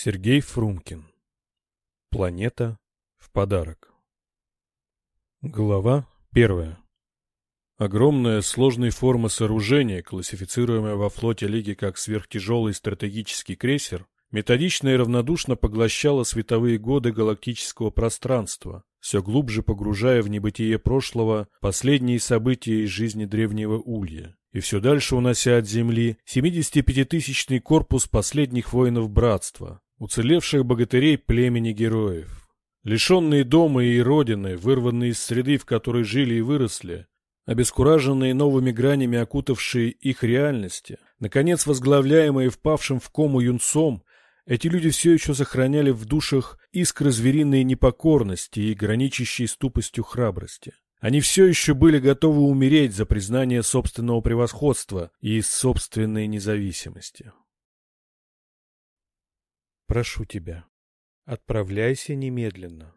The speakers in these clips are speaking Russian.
Сергей Фрумкин. Планета в подарок. Глава первая. Огромная сложной формы сооружение, классифицируемое во флоте Лиги как сверхтяжелый стратегический крейсер, методично и равнодушно поглощало световые годы галактического пространства, все глубже погружая в небытие прошлого последние события из жизни древнего Улья, и все дальше унося от Земли 75-тысячный корпус последних воинов Братства, уцелевших богатырей племени героев. Лишенные дома и родины, вырванные из среды, в которой жили и выросли, обескураженные новыми гранями окутавшие их реальности, наконец возглавляемые впавшим в кому юнцом, эти люди все еще сохраняли в душах искры звериной непокорности и граничащей с тупостью храбрости. Они все еще были готовы умереть за признание собственного превосходства и собственной независимости. Прошу тебя, отправляйся немедленно.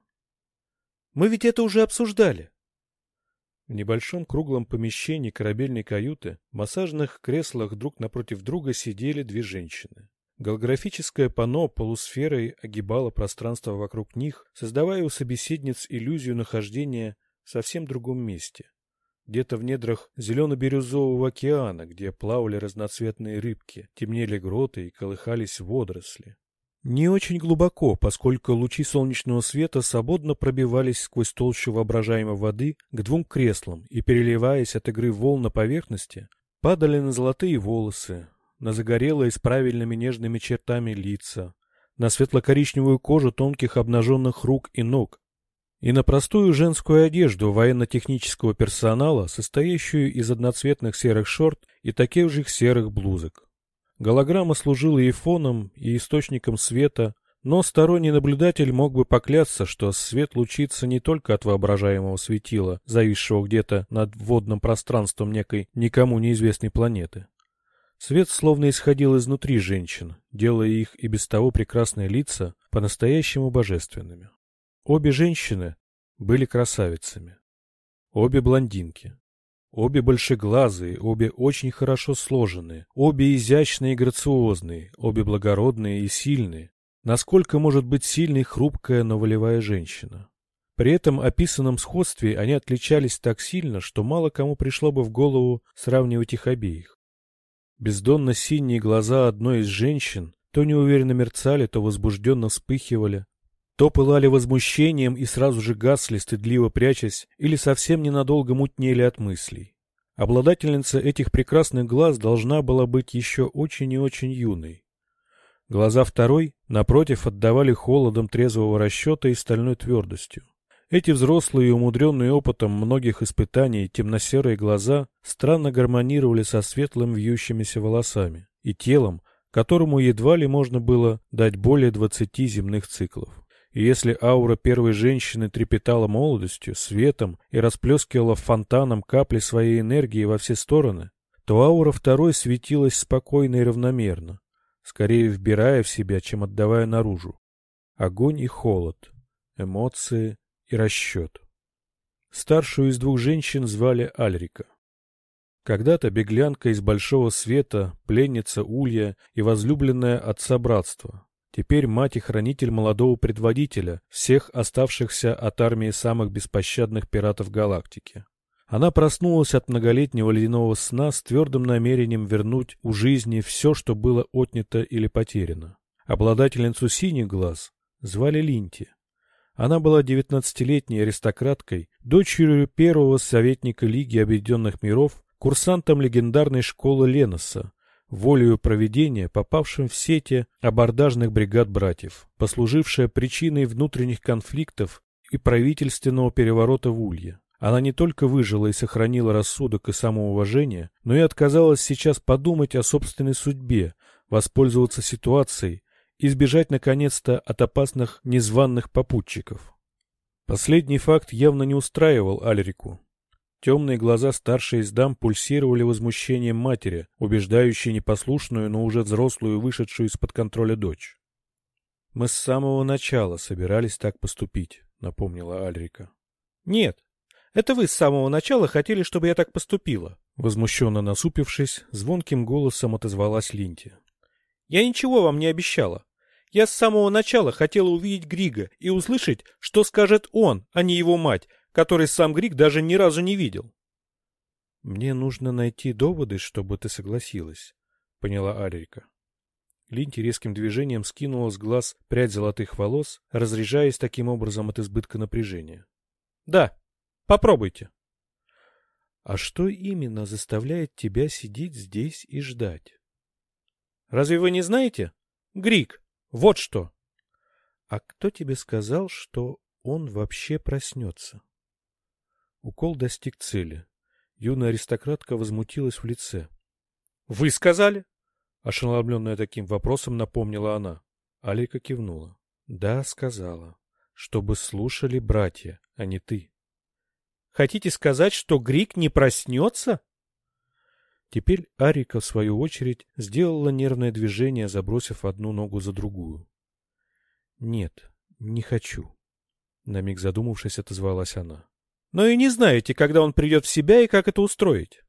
Мы ведь это уже обсуждали. В небольшом круглом помещении корабельной каюты в массажных креслах друг напротив друга сидели две женщины. Голографическое панно полусферой огибало пространство вокруг них, создавая у собеседниц иллюзию нахождения в совсем другом месте. Где-то в недрах зелено-бирюзового океана, где плавали разноцветные рыбки, темнели гроты и колыхались водоросли. Не очень глубоко, поскольку лучи солнечного света свободно пробивались сквозь толщу воображаемой воды к двум креслам и, переливаясь от игры волн на поверхности, падали на золотые волосы, на загорелые с правильными нежными чертами лица, на светло-коричневую кожу тонких обнаженных рук и ног, и на простую женскую одежду военно-технического персонала, состоящую из одноцветных серых шорт и таких же серых блузок. Голограмма служила и фоном, и источником света, но сторонний наблюдатель мог бы поклясться, что свет лучится не только от воображаемого светила, зависшего где-то над водным пространством некой никому неизвестной планеты. Свет словно исходил изнутри женщин, делая их и без того прекрасные лица по-настоящему божественными. Обе женщины были красавицами. Обе блондинки. Обе большеглазые, обе очень хорошо сложенные, обе изящные и грациозные, обе благородные и сильные. Насколько может быть сильной хрупкая, но волевая женщина? При этом описанном сходстве они отличались так сильно, что мало кому пришло бы в голову сравнивать их обеих. Бездонно синие глаза одной из женщин то неуверенно мерцали, то возбужденно вспыхивали, то пылали возмущением и сразу же гасли, стыдливо прячась, или совсем ненадолго мутнели от мыслей. Обладательница этих прекрасных глаз должна была быть еще очень и очень юной. Глаза второй, напротив, отдавали холодом трезвого расчета и стальной твердостью. Эти взрослые умудренные опытом многих испытаний темно-серые глаза странно гармонировали со светлым вьющимися волосами и телом, которому едва ли можно было дать более двадцати земных циклов. И если аура первой женщины трепетала молодостью, светом и расплескивала фонтаном капли своей энергии во все стороны, то аура второй светилась спокойно и равномерно, скорее вбирая в себя, чем отдавая наружу. Огонь и холод, эмоции и расчет. Старшую из двух женщин звали Альрика. Когда-то беглянка из Большого Света, пленница Улья и возлюбленная отца братства, Теперь мать и хранитель молодого предводителя, всех оставшихся от армии самых беспощадных пиратов галактики. Она проснулась от многолетнего ледяного сна с твердым намерением вернуть у жизни все, что было отнято или потеряно. Обладательницу синих глаз звали Линти. Она была девятнадцатилетней аристократкой, дочерью первого советника Лиги Объединенных Миров, курсантом легендарной школы Леноса, волею проведения, попавшим в сети абордажных бригад братьев, послужившая причиной внутренних конфликтов и правительственного переворота в Улье. Она не только выжила и сохранила рассудок и самоуважение, но и отказалась сейчас подумать о собственной судьбе, воспользоваться ситуацией избежать наконец-то от опасных незваных попутчиков. Последний факт явно не устраивал Альрику. Темные глаза старшей из дам пульсировали возмущением матери, убеждающей непослушную, но уже взрослую, вышедшую из-под контроля дочь. «Мы с самого начала собирались так поступить», — напомнила Альрика. «Нет, это вы с самого начала хотели, чтобы я так поступила», — возмущенно насупившись, звонким голосом отозвалась Линти. «Я ничего вам не обещала. Я с самого начала хотела увидеть Грига и услышать, что скажет он, а не его мать, который сам Григ даже ни разу не видел. «Мне нужно найти доводы, чтобы ты согласилась», — поняла Альрика. Линти резким движением скинула с глаз прядь золотых волос, разряжаясь таким образом от избытка напряжения. «Да, попробуйте». «А что именно заставляет тебя сидеть здесь и ждать?» «Разве вы не знаете? Грик, вот что!» «А кто тебе сказал, что он вообще проснется?» Укол достиг цели. Юная аристократка возмутилась в лице. «Вы сказали?» Ошеломленная таким вопросом, напомнила она. Алика кивнула. Да, сказала. Чтобы слушали братья, а не ты. Хотите сказать, что Грик не проснется? Теперь Арика, в свою очередь, сделала нервное движение, забросив одну ногу за другую. Нет, не хочу. На миг задумавшись, отозвалась она. Но и не знаете, когда он придет в себя и как это устроить.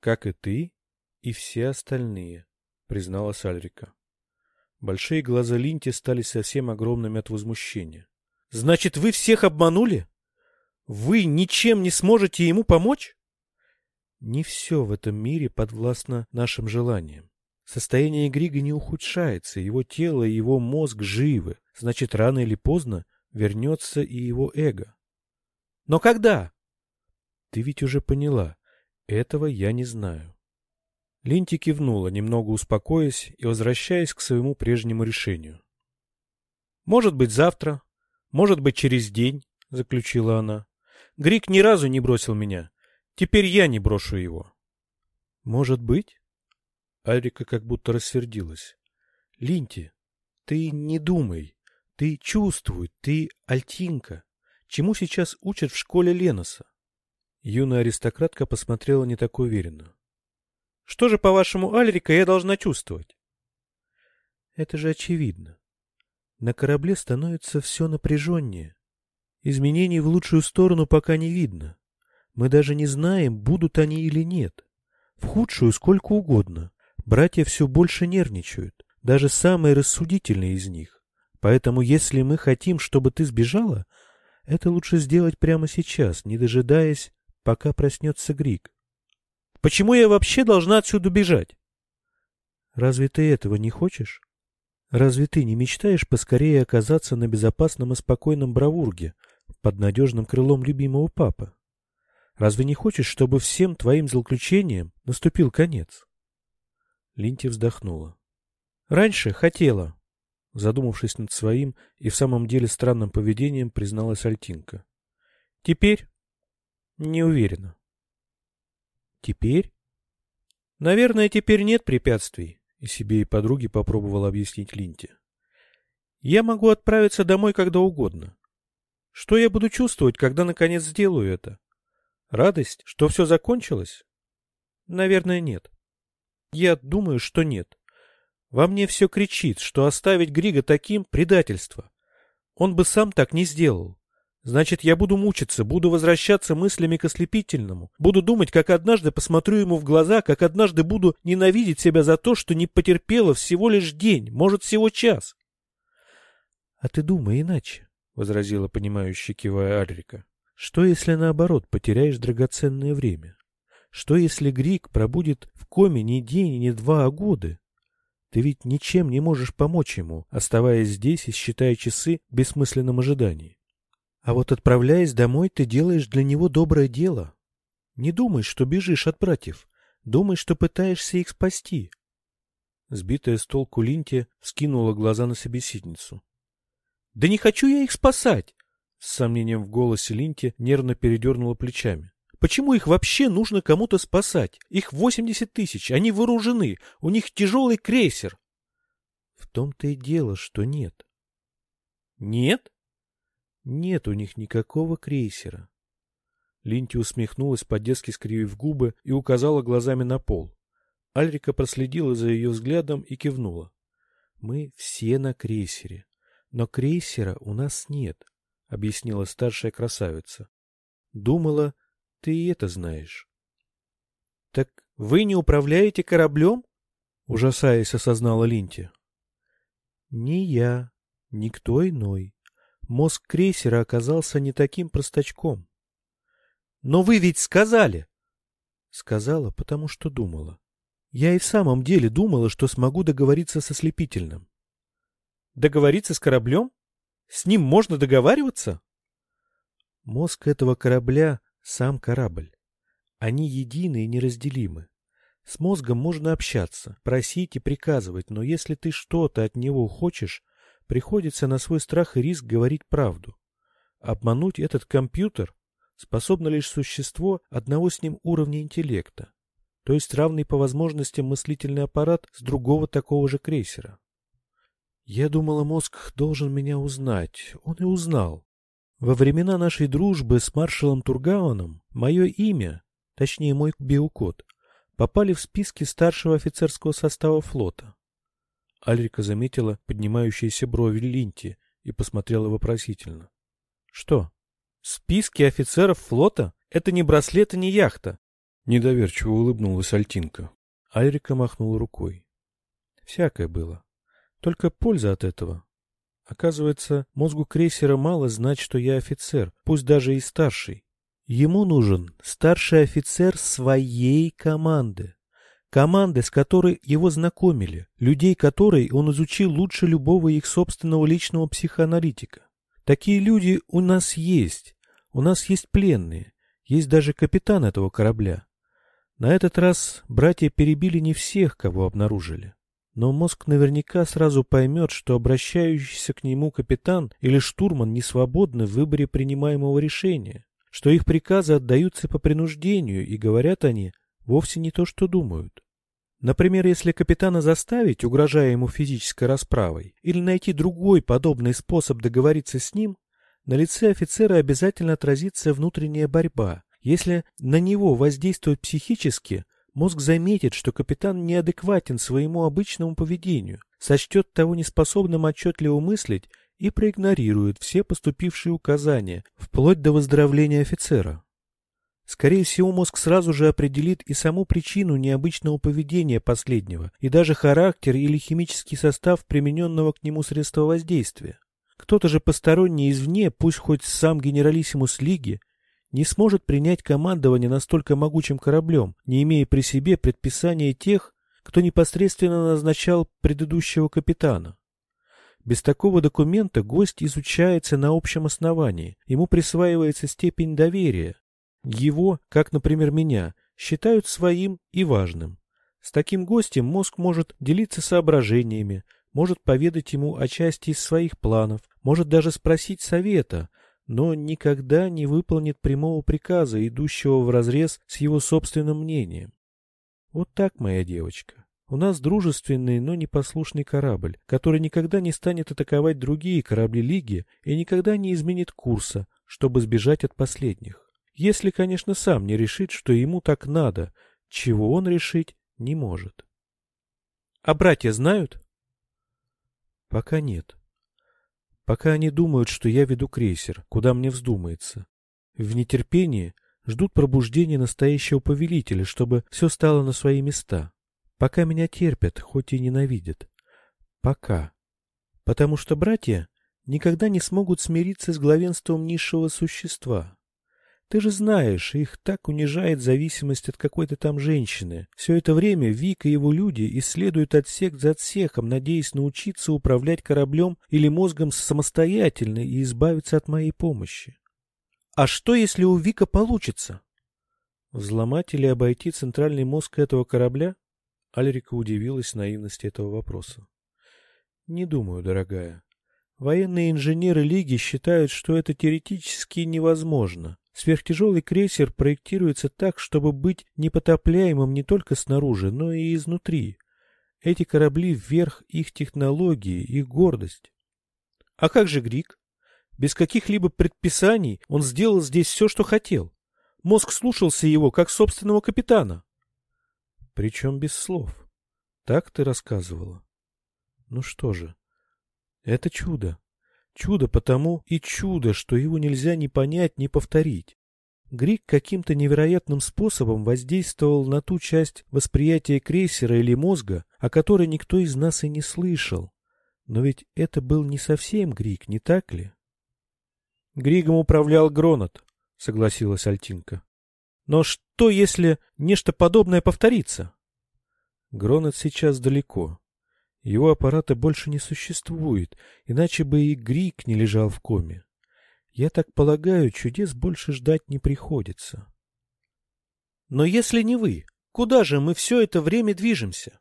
Как и ты, и все остальные, призналась Альрика. Большие глаза Линти стали совсем огромными от возмущения. Значит, вы всех обманули? Вы ничем не сможете ему помочь? Не все в этом мире подвластно нашим желаниям. Состояние Грига не ухудшается, его тело и его мозг живы, значит, рано или поздно вернется и его эго. Но когда? Ты ведь уже поняла, этого я не знаю. Линти кивнула, немного успокоясь и возвращаясь к своему прежнему решению. «Может быть, завтра, может быть, через день», — заключила она. «Грик ни разу не бросил меня. Теперь я не брошу его». «Может быть?» Арика как будто рассердилась. «Линти, ты не думай. Ты чувствуй, ты альтинка. Чему сейчас учат в школе Леноса?» Юная аристократка посмотрела не так уверенно. Что же, по-вашему, Альрика, я должна чувствовать? Это же очевидно. На корабле становится все напряженнее. Изменений в лучшую сторону пока не видно. Мы даже не знаем, будут они или нет. В худшую сколько угодно. Братья все больше нервничают, даже самые рассудительные из них. Поэтому если мы хотим, чтобы ты сбежала, это лучше сделать прямо сейчас, не дожидаясь, пока проснется Грик. Почему я вообще должна отсюда бежать? Разве ты этого не хочешь? Разве ты не мечтаешь поскорее оказаться на безопасном и спокойном Бравурге, под надежным крылом любимого папы? Разве не хочешь, чтобы всем твоим злоключениям наступил конец? Линти вздохнула. Раньше хотела. Задумавшись над своим и в самом деле странным поведением, призналась Альтинка. Теперь не уверена. Теперь? Наверное, теперь нет препятствий, и себе и подруге попробовал объяснить Линте. Я могу отправиться домой когда угодно. Что я буду чувствовать, когда наконец сделаю это? Радость, что все закончилось? Наверное, нет. Я думаю, что нет. Во мне все кричит, что оставить Грига таким — предательство. Он бы сам так не сделал. Значит, я буду мучиться, буду возвращаться мыслями к ослепительному, буду думать, как однажды посмотрю ему в глаза, как однажды буду ненавидеть себя за то, что не потерпела всего лишь день, может, всего час. — А ты думай иначе, — возразила понимающая кивая Альрика. — Что, если наоборот потеряешь драгоценное время? Что, если Грик пробудет в коме не день, не два, а годы? Ты ведь ничем не можешь помочь ему, оставаясь здесь и считая часы в бессмысленном ожидании. А вот отправляясь домой, ты делаешь для него доброе дело. Не думай, что бежишь от братьев. Думай, что пытаешься их спасти. Сбитая с толку Линти скинула глаза на собеседницу. — Да не хочу я их спасать! С сомнением в голосе Линти нервно передернула плечами. Почему их вообще нужно кому-то спасать? Их восемьдесят тысяч, они вооружены, у них тяжелый крейсер. В том-то и дело, что нет. Нет? Нет у них никакого крейсера. Линти усмехнулась, по-детски скривив губы, и указала глазами на пол. Альрика проследила за ее взглядом и кивнула. «Мы все на крейсере. Но крейсера у нас нет», — объяснила старшая красавица. «Думала, ты и это знаешь». «Так вы не управляете кораблем?» — ужасаясь, осознала Линти. Не я, никто иной. Мозг крейсера оказался не таким простачком. «Но вы ведь сказали!» Сказала, потому что думала. Я и в самом деле думала, что смогу договориться со слепительным. Договориться с кораблем? С ним можно договариваться? Мозг этого корабля — сам корабль. Они едины и неразделимы. С мозгом можно общаться, просить и приказывать, но если ты что-то от него хочешь, приходится на свой страх и риск говорить правду. Обмануть этот компьютер способно лишь существо одного с ним уровня интеллекта, то есть равный по возможностям мыслительный аппарат с другого такого же крейсера. Я думала, мозг должен меня узнать. Он и узнал. Во времена нашей дружбы с маршалом Тургауном мое имя, точнее мой биокод, попали в списки старшего офицерского состава флота. Альрика заметила поднимающиеся брови Линти и посмотрела вопросительно. — Что? Списки офицеров флота? Это не браслет и не яхта. Недоверчиво улыбнулась Альтинка. Альрика махнула рукой. Всякое было. Только польза от этого. Оказывается, мозгу крейсера мало знать, что я офицер, пусть даже и старший. Ему нужен старший офицер своей команды. Команды, с которой его знакомили, людей которой он изучил лучше любого их собственного личного психоаналитика. Такие люди у нас есть. У нас есть пленные. Есть даже капитан этого корабля. На этот раз братья перебили не всех, кого обнаружили. Но мозг наверняка сразу поймет, что обращающийся к нему капитан или штурман не свободны в выборе принимаемого решения, что их приказы отдаются по принуждению, и говорят они вовсе не то, что думают. Например, если капитана заставить, угрожая ему физической расправой, или найти другой подобный способ договориться с ним, на лице офицера обязательно отразится внутренняя борьба. Если на него воздействовать психически, мозг заметит, что капитан неадекватен своему обычному поведению, сочтет того неспособным отчетливо мыслить и проигнорирует все поступившие указания, вплоть до выздоровления офицера. Скорее всего, мозг сразу же определит и саму причину необычного поведения последнего, и даже характер или химический состав примененного к нему средства воздействия. Кто-то же посторонний извне, пусть хоть сам генералиссимус Лиги, не сможет принять командование настолько могучим кораблем, не имея при себе предписания тех, кто непосредственно назначал предыдущего капитана. Без такого документа гость изучается на общем основании, ему присваивается степень доверия, его, как, например, меня, считают своим и важным. С таким гостем мозг может делиться соображениями, может поведать ему о части из своих планов, может даже спросить совета, но никогда не выполнит прямого приказа, идущего вразрез с его собственным мнением. Вот так, моя девочка. У нас дружественный, но непослушный корабль, который никогда не станет атаковать другие корабли Лиги и никогда не изменит курса, чтобы сбежать от последних. Если, конечно, сам не решит, что ему так надо, чего он решить не может. А братья знают? Пока нет. Пока они думают, что я веду крейсер, куда мне вздумается. В нетерпении ждут пробуждения настоящего повелителя, чтобы все стало на свои места. Пока меня терпят, хоть и ненавидят. Пока. Потому что братья никогда не смогут смириться с главенством низшего существа. Ты же знаешь, их так унижает зависимость от какой-то там женщины. Все это время Вик и его люди исследуют отсек за отсеком, надеясь научиться управлять кораблем или мозгом самостоятельно и избавиться от моей помощи. А что, если у Вика получится? Взломать или обойти центральный мозг этого корабля? Альрика удивилась наивности этого вопроса. Не думаю, дорогая. Военные инженеры Лиги считают, что это теоретически невозможно. Сверхтяжелый крейсер проектируется так, чтобы быть непотопляемым не только снаружи, но и изнутри. Эти корабли вверх их технологии, их гордость. А как же Грик? Без каких-либо предписаний он сделал здесь все, что хотел. Мозг слушался его, как собственного капитана. Причем без слов. Так ты рассказывала. Ну что же, это чудо. Чудо потому и чудо, что его нельзя ни понять, ни повторить. Грик каким-то невероятным способом воздействовал на ту часть восприятия крейсера или мозга, о которой никто из нас и не слышал. Но ведь это был не совсем Григ, не так ли? Григом управлял Гронот, согласилась Альтинка. Но что, если нечто подобное повторится? Гронот сейчас далеко. Его аппарата больше не существует, иначе бы и Грик не лежал в коме. Я так полагаю, чудес больше ждать не приходится. Но если не вы, куда же мы все это время движемся?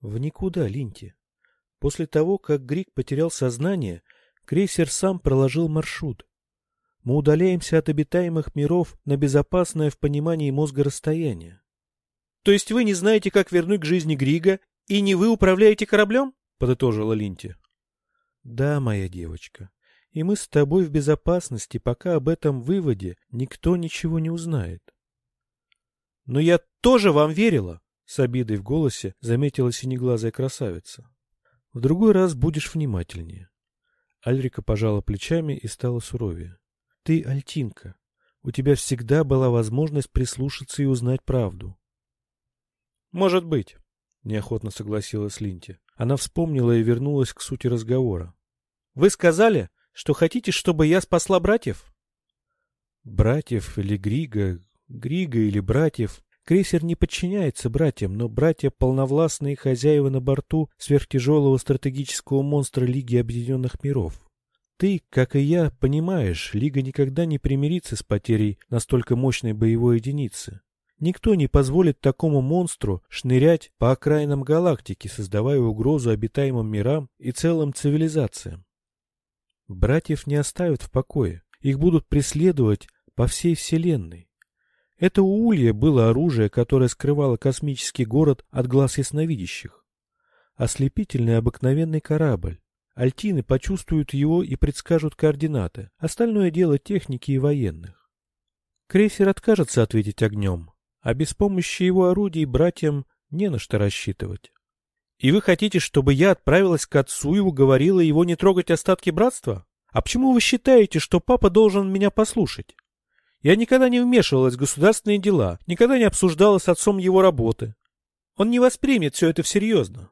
В никуда, Линти. После того, как Грик потерял сознание, крейсер сам проложил маршрут. Мы удаляемся от обитаемых миров на безопасное в понимании мозга расстояние. То есть вы не знаете, как вернуть к жизни Грига, и не вы управляете кораблем? Подытожила Линти. Да, моя девочка. И мы с тобой в безопасности, пока об этом выводе никто ничего не узнает. Но я тоже вам верила, с обидой в голосе заметила синеглазая красавица. В другой раз будешь внимательнее. Альрика пожала плечами и стала суровее. Ты Альтинка. У тебя всегда была возможность прислушаться и узнать правду. Может быть, неохотно согласилась Линти. Она вспомнила и вернулась к сути разговора. Вы сказали, что хотите, чтобы я спасла братьев? Братьев или Грига, Грига или братьев. Крейсер не подчиняется братьям, но братья полновластные хозяева на борту сверхтяжелого стратегического монстра Лиги Объединенных Миров. Ты, как и я, понимаешь, Лига никогда не примирится с потерей настолько мощной боевой единицы. Никто не позволит такому монстру шнырять по окраинам галактики, создавая угрозу обитаемым мирам и целым цивилизациям. Братьев не оставят в покое, их будут преследовать по всей Вселенной. Это у Улья было оружие, которое скрывало космический город от глаз ясновидящих. Ослепительный обыкновенный корабль. Альтины почувствуют его и предскажут координаты. Остальное дело техники и военных. Крейсер откажется ответить огнем, а без помощи его орудий братьям не на что рассчитывать. И вы хотите, чтобы я отправилась к отцу и уговорила его не трогать остатки братства? А почему вы считаете, что папа должен меня послушать? Я никогда не вмешивалась в государственные дела, никогда не обсуждала с отцом его работы. Он не воспримет все это всерьезно.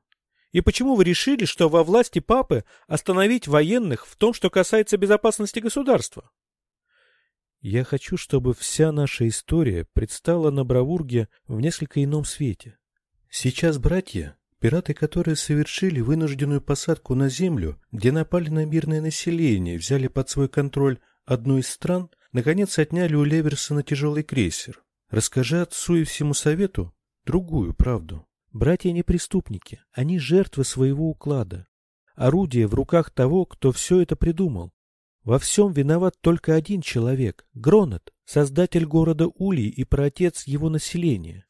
И почему вы решили, что во власти папы остановить военных в том, что касается безопасности государства? Я хочу, чтобы вся наша история предстала на Бравурге в несколько ином свете. Сейчас братья, пираты, которые совершили вынужденную посадку на землю, где напали на мирное население, взяли под свой контроль одну из стран – наконец отняли у Леверсона тяжелый крейсер. Расскажи отцу и всему совету другую правду. Братья не преступники, они жертвы своего уклада. Орудие в руках того, кто все это придумал. Во всем виноват только один человек — Гронет, создатель города Улей и праотец его населения.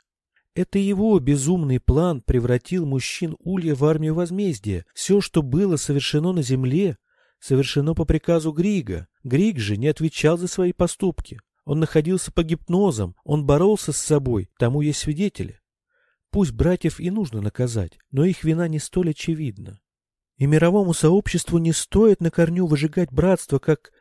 Это его безумный план превратил мужчин Улья в армию возмездия. Все, что было совершено на земле, совершено по приказу Грига. Григ же не отвечал за свои поступки. Он находился по гипнозам, он боролся с собой, тому есть свидетели. Пусть братьев и нужно наказать, но их вина не столь очевидна. И мировому сообществу не стоит на корню выжигать братство как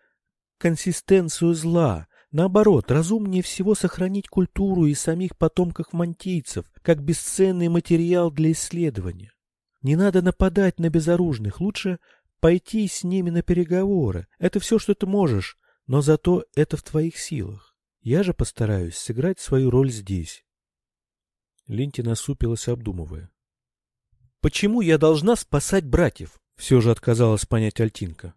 консистенцию зла. Наоборот, разумнее всего сохранить культуру и самих потомков мантийцев, как бесценный материал для исследования. Не надо нападать на безоружных, лучше Пойти с ними на переговоры — это все, что ты можешь, но зато это в твоих силах. Я же постараюсь сыграть свою роль здесь. Линти насупилась, обдумывая. «Почему я должна спасать братьев?» — все же отказалась понять Альтинка.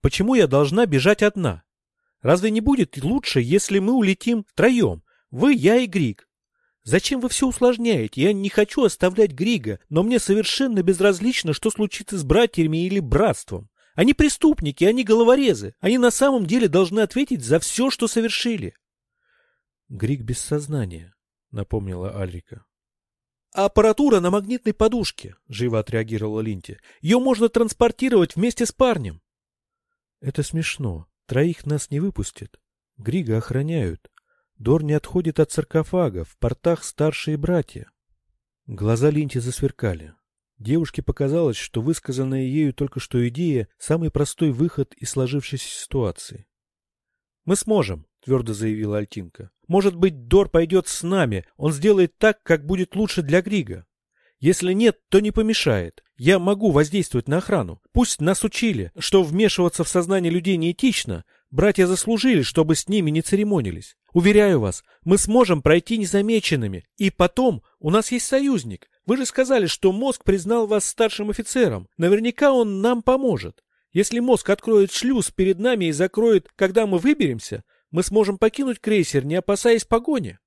«Почему я должна бежать одна? Разве не будет лучше, если мы улетим втроем? Вы, я и Григ. Зачем вы все усложняете? Я не хочу оставлять Грига, но мне совершенно безразлично, что случится с братьями или братством. Они преступники, они головорезы. Они на самом деле должны ответить за все, что совершили. Григ без сознания, напомнила Альрика. Аппаратура на магнитной подушке, живо отреагировала Линти. Ее можно транспортировать вместе с парнем. Это смешно. Троих нас не выпустят. Грига охраняют. Дор не отходит от саркофага, в портах старшие братья. Глаза Линти засверкали. Девушке показалось, что высказанная ею только что идея — самый простой выход из сложившейся ситуации. «Мы сможем», — твердо заявила Альтинка. «Может быть, Дор пойдет с нами, он сделает так, как будет лучше для Грига. Если нет, то не помешает. Я могу воздействовать на охрану. Пусть нас учили, что вмешиваться в сознание людей неэтично. Братья заслужили, чтобы с ними не церемонились. Уверяю вас, мы сможем пройти незамеченными. И потом, у нас есть союзник. Вы же сказали, что мозг признал вас старшим офицером. Наверняка он нам поможет. Если мозг откроет шлюз перед нами и закроет, когда мы выберемся, мы сможем покинуть крейсер, не опасаясь погони.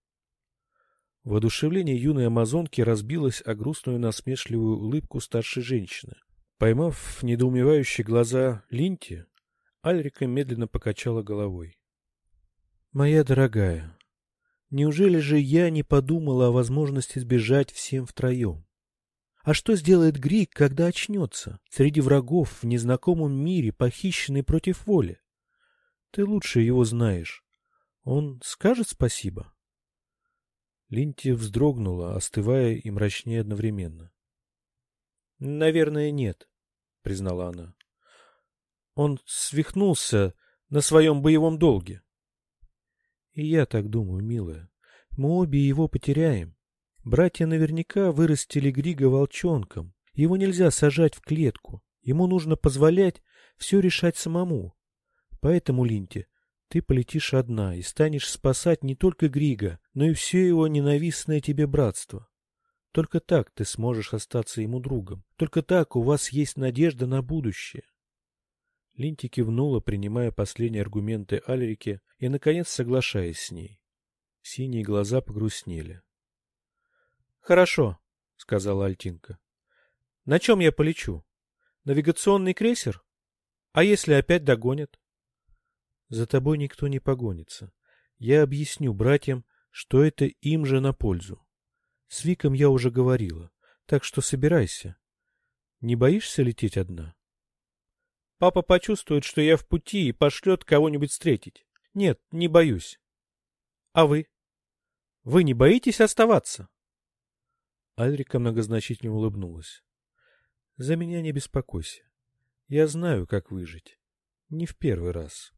Воодушевление юной амазонки разбилось о грустную насмешливую улыбку старшей женщины. Поймав недоумевающие глаза Линти, Альрика медленно покачала головой. «Моя дорогая, неужели же я не подумала о возможности сбежать всем втроем? А что сделает Грик, когда очнется, среди врагов в незнакомом мире, похищенный против воли? Ты лучше его знаешь. Он скажет спасибо?» Линти вздрогнула, остывая и мрачнее одновременно. — Наверное, нет, — признала она. Он свихнулся на своем боевом долге. — И я так думаю, милая. Мы обе его потеряем. Братья наверняка вырастили Грига волчонком. Его нельзя сажать в клетку. Ему нужно позволять все решать самому. Поэтому, Линти, ты полетишь одна и станешь спасать не только Грига, но и все его ненавистное тебе братство. Только так ты сможешь остаться ему другом. Только так у вас есть надежда на будущее. Линти кивнула, принимая последние аргументы Альрики и, наконец, соглашаясь с ней. Синие глаза погрустнели. — Хорошо, — сказала Альтинка. — На чем я полечу? Навигационный крейсер? А если опять догонят? За тобой никто не погонится. Я объясню братьям, что это им же на пользу. С Виком я уже говорила, так что собирайся. Не боишься лететь одна? Папа почувствует, что я в пути и пошлет кого-нибудь встретить. Нет, не боюсь. А вы? Вы не боитесь оставаться? Альрика многозначительно улыбнулась. За меня не беспокойся. Я знаю, как выжить. Не в первый раз.